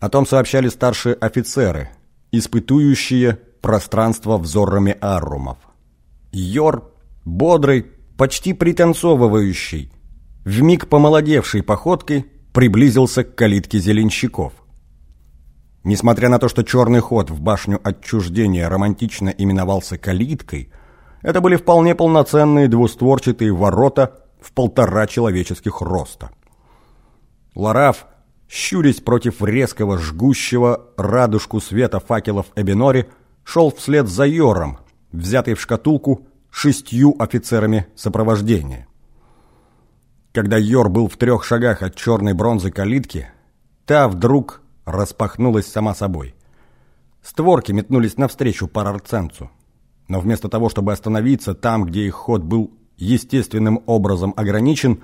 О том сообщали старшие офицеры, испытующие пространство взорами аррумов. Йор, бодрый, почти пританцовывающий, вмиг помолодевшей походкой, приблизился к калитке зеленщиков. Несмотря на то, что черный ход в башню отчуждения романтично именовался калиткой, это были вполне полноценные двустворчатые ворота в полтора человеческих роста. Лараф, щурясь против резкого, жгущего радужку света факелов Эбинори, шел вслед за Йором, взятый в шкатулку шестью офицерами сопровождения. Когда Йор был в трех шагах от черной бронзы калитки, та вдруг распахнулась сама собой. Створки метнулись навстречу парарценцу. Но вместо того, чтобы остановиться там, где их ход был естественным образом ограничен,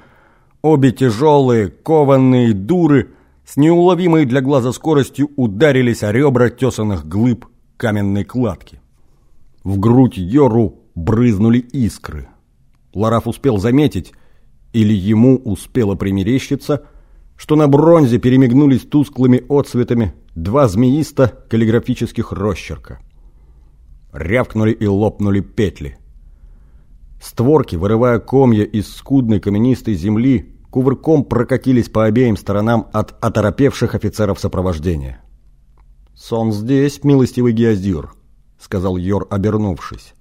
обе тяжелые, кованные дуры с неуловимой для глаза скоростью ударились о ребра тесанных глыб каменной кладки. В грудь Йору брызнули искры. Лараф успел заметить, или ему успело примерещиться, что на бронзе перемигнулись тусклыми отцветами два змеиста каллиграфических росчерка. Рявкнули и лопнули петли. Створки, вырывая комья из скудной каменистой земли, кувырком прокатились по обеим сторонам от оторопевших офицеров сопровождения. «Сон здесь, милостивый Геозир», — сказал Йор, обернувшись.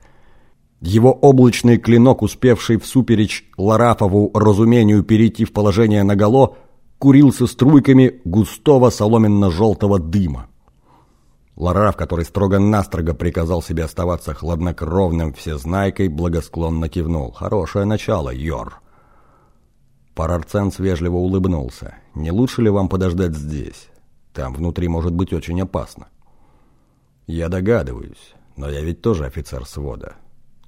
Его облачный клинок, успевший всуперечь Ларафову разумению перейти в положение наголо, курился струйками густого соломенно-желтого дыма. Лараф, который строго-настрого приказал себе оставаться хладнокровным всезнайкой, благосклонно кивнул. «Хорошее начало, Йор!» Парарценс вежливо улыбнулся. «Не лучше ли вам подождать здесь? Там внутри может быть очень опасно». «Я догадываюсь, но я ведь тоже офицер свода».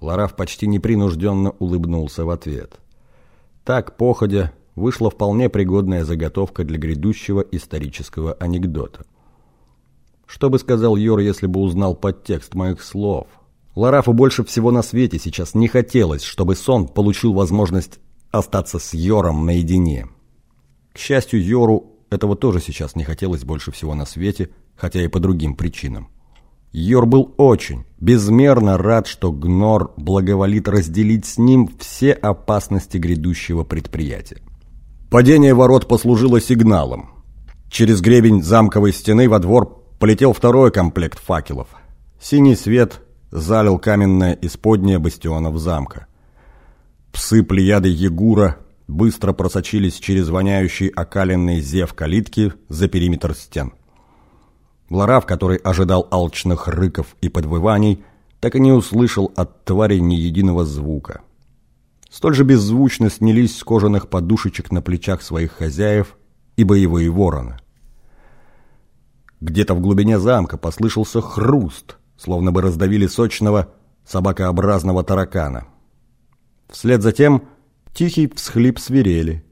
Лараф почти непринужденно улыбнулся в ответ. Так, походя, вышла вполне пригодная заготовка для грядущего исторического анекдота. Что бы сказал Йор, если бы узнал подтекст моих слов? Ларафу больше всего на свете сейчас не хотелось, чтобы сон получил возможность остаться с Йором наедине. К счастью, Йору этого тоже сейчас не хотелось больше всего на свете, хотя и по другим причинам. Йор был очень, безмерно рад, что Гнор благоволит разделить с ним все опасности грядущего предприятия. Падение ворот послужило сигналом. Через гребень замковой стены во двор полетел второй комплект факелов. Синий свет залил каменное исподнее бастионов замка. Псы плеяды Егура быстро просочились через воняющий окаленный зев калитки за периметр стен. Лараф, который ожидал алчных рыков и подвываний, так и не услышал от твари ни единого звука. Столь же беззвучно снялись с кожаных подушечек на плечах своих хозяев и боевые вороны. Где-то в глубине замка послышался хруст, словно бы раздавили сочного собакообразного таракана. Вслед за тем тихий всхлип свирели.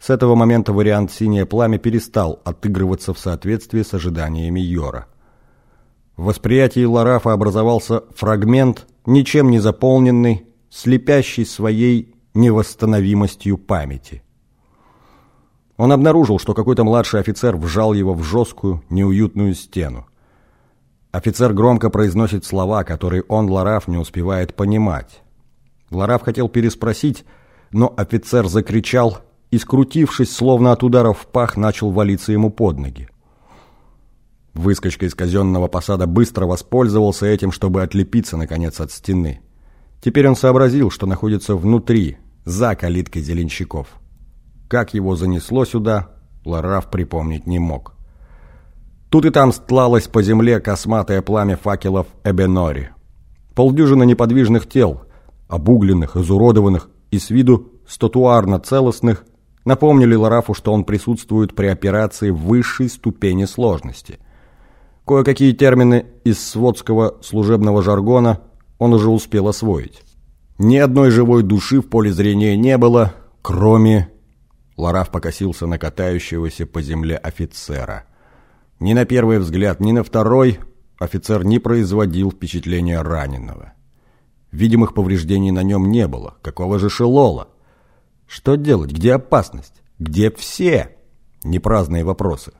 С этого момента вариант «Синее пламя» перестал отыгрываться в соответствии с ожиданиями Йора. В восприятии Ларафа образовался фрагмент, ничем не заполненный, слепящий своей невосстановимостью памяти. Он обнаружил, что какой-то младший офицер вжал его в жесткую, неуютную стену. Офицер громко произносит слова, которые он, Лараф, не успевает понимать. Лараф хотел переспросить, но офицер закричал и, скрутившись, словно от ударов в пах, начал валиться ему под ноги. Выскочка из казенного посада быстро воспользовался этим, чтобы отлепиться, наконец, от стены. Теперь он сообразил, что находится внутри, за калиткой зеленщиков. Как его занесло сюда, Лараф припомнить не мог. Тут и там стлалось по земле косматое пламя факелов Эбенори. Полдюжины неподвижных тел, обугленных, изуродованных и с виду статуарно целостных, напомнили Ларафу, что он присутствует при операции высшей ступени сложности. Кое-какие термины из сводского служебного жаргона он уже успел освоить. Ни одной живой души в поле зрения не было, кроме... Лараф покосился на катающегося по земле офицера. Ни на первый взгляд, ни на второй офицер не производил впечатления раненого. Видимых повреждений на нем не было. Какого же шелола? Что делать? Где опасность? Где все? Непраздные вопросы.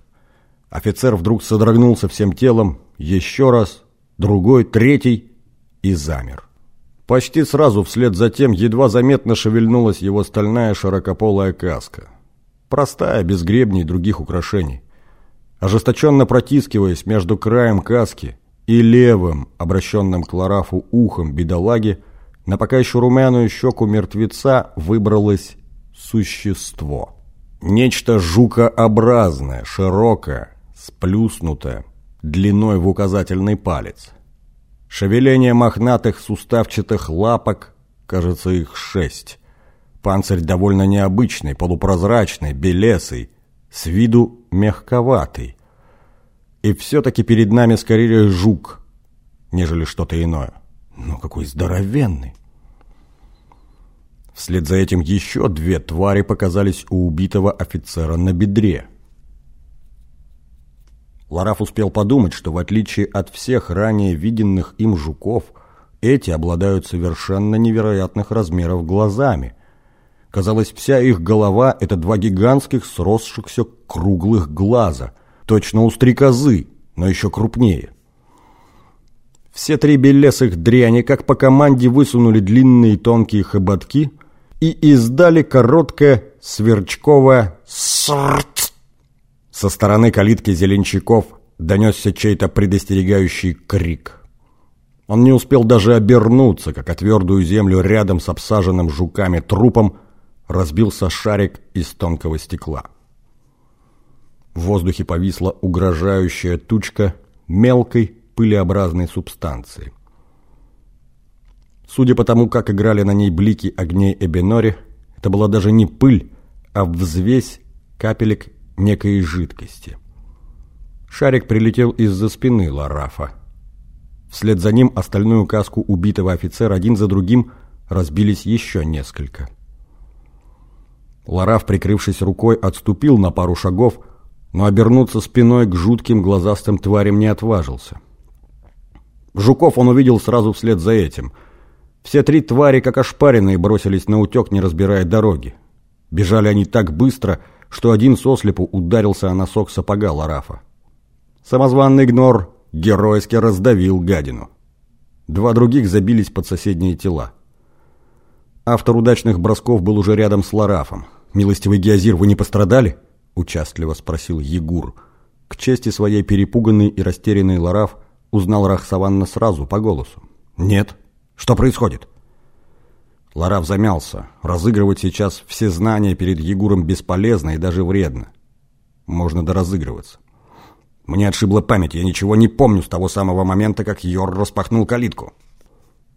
Офицер вдруг содрогнулся всем телом, еще раз, другой, третий и замер. Почти сразу вслед за тем едва заметно шевельнулась его стальная широкополая каска. Простая, без гребней и других украшений. Ожесточенно протискиваясь между краем каски и левым, обращенным к Ларафу ухом бедолаги, на пока еще румяную щеку мертвеца выбралось существо. Нечто жукообразное, широкое, сплюснутое, длиной в указательный палец. Шевеление мохнатых суставчатых лапок, кажется, их шесть. Панцирь довольно необычный, полупрозрачный, белесый, с виду мягковатый. И все-таки перед нами скорее жук, нежели что-то иное. Ну какой здоровенный! Вслед за этим еще две твари показались у убитого офицера на бедре. Лараф успел подумать, что в отличие от всех ранее виденных им жуков, эти обладают совершенно невероятных размеров глазами. Казалось, вся их голова – это два гигантских сросшихся круглых глаза, точно у стрекозы, но еще крупнее. Все три белесых дряни, как по команде, высунули длинные тонкие хоботки и издали короткое сверчковое «срт». Со стороны калитки зеленщиков донесся чей-то предостерегающий крик. Он не успел даже обернуться, как о твердую землю рядом с обсаженным жуками трупом разбился шарик из тонкого стекла. В воздухе повисла угрожающая тучка мелкой пылеобразной субстанции. Судя по тому, как играли на ней блики огней Эбенори, это была даже не пыль, а взвесь капелек некой жидкости. Шарик прилетел из-за спины Ларафа. Вслед за ним остальную каску убитого офицера один за другим разбились еще несколько. Лараф, прикрывшись рукой, отступил на пару шагов, но обернуться спиной к жутким глазастым тварям не отважился. Жуков он увидел сразу вслед за этим. Все три твари, как ошпаренные, бросились на утек, не разбирая дороги. Бежали они так быстро, что один сослепу ударился о носок сапога Ларафа. Самозванный гнор геройски раздавил гадину. Два других забились под соседние тела. Автор удачных бросков был уже рядом с Ларафом. «Милостивый Геозир, вы не пострадали?» – участливо спросил Егур. К чести своей перепуганный и растерянный Лараф узнал Рахсаванна сразу по голосу. «Нет. Что происходит?» Лараф замялся. Разыгрывать сейчас все знания перед Егуром бесполезно и даже вредно. Можно доразыгрываться. Мне отшибла память, я ничего не помню с того самого момента, как Йор распахнул калитку.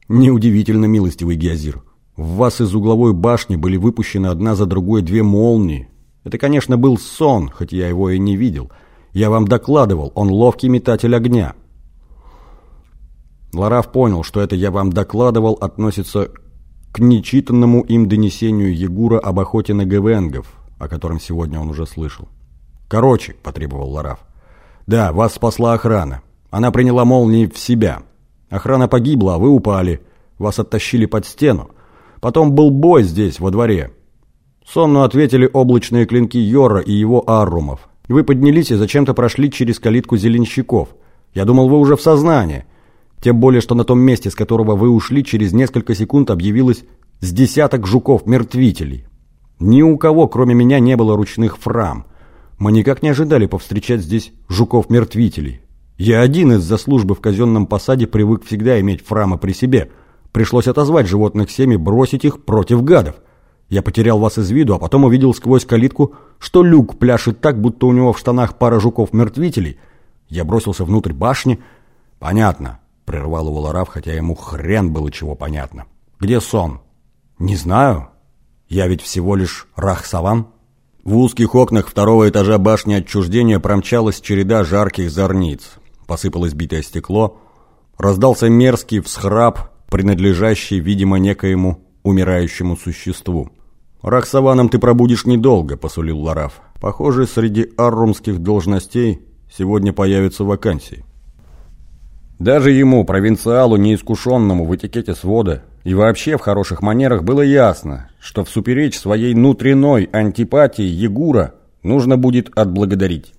Неудивительно, милостивый Геозир. В вас из угловой башни были выпущены одна за другой две молнии. Это, конечно, был сон, хоть я его и не видел. Я вам докладывал, он ловкий метатель огня. Лараф понял, что это «я вам докладывал» относится к нечитанному им донесению Егура об охоте на гвенгов, о котором сегодня он уже слышал. «Короче», — потребовал Лараф. «Да, вас спасла охрана. Она приняла молнии в себя. Охрана погибла, а вы упали. Вас оттащили под стену. Потом был бой здесь, во дворе. Сонно ответили облачные клинки Йора и его аррумов. Вы поднялись и зачем-то прошли через калитку зеленщиков. Я думал, вы уже в сознании. Тем более, что на том месте, с которого вы ушли, через несколько секунд объявилось с десяток жуков-мертвителей. Ни у кого, кроме меня, не было ручных фрам. Мы никак не ожидали повстречать здесь жуков-мертвителей. Я один из-за службы в казенном посаде привык всегда иметь фрамы при себе. Пришлось отозвать животных семьи, бросить их против гадов. Я потерял вас из виду, а потом увидел сквозь калитку, что люк пляшет так, будто у него в штанах пара жуков-мертвителей. Я бросился внутрь башни. Понятно, Прервал его Лараф, хотя ему хрен было чего понятно. «Где сон?» «Не знаю. Я ведь всего лишь Рахсаван». В узких окнах второго этажа башни отчуждения промчалась череда жарких зорниц. Посыпалось битое стекло. Раздался мерзкий всхрап, принадлежащий, видимо, некоему умирающему существу. «Рахсаваном ты пробудешь недолго», — посулил Лараф. «Похоже, среди аррумских должностей сегодня появятся вакансии». Даже ему, провинциалу, неискушенному в этикете свода и вообще в хороших манерах было ясно, что в суперечь своей внутренней антипатии Егура нужно будет отблагодарить.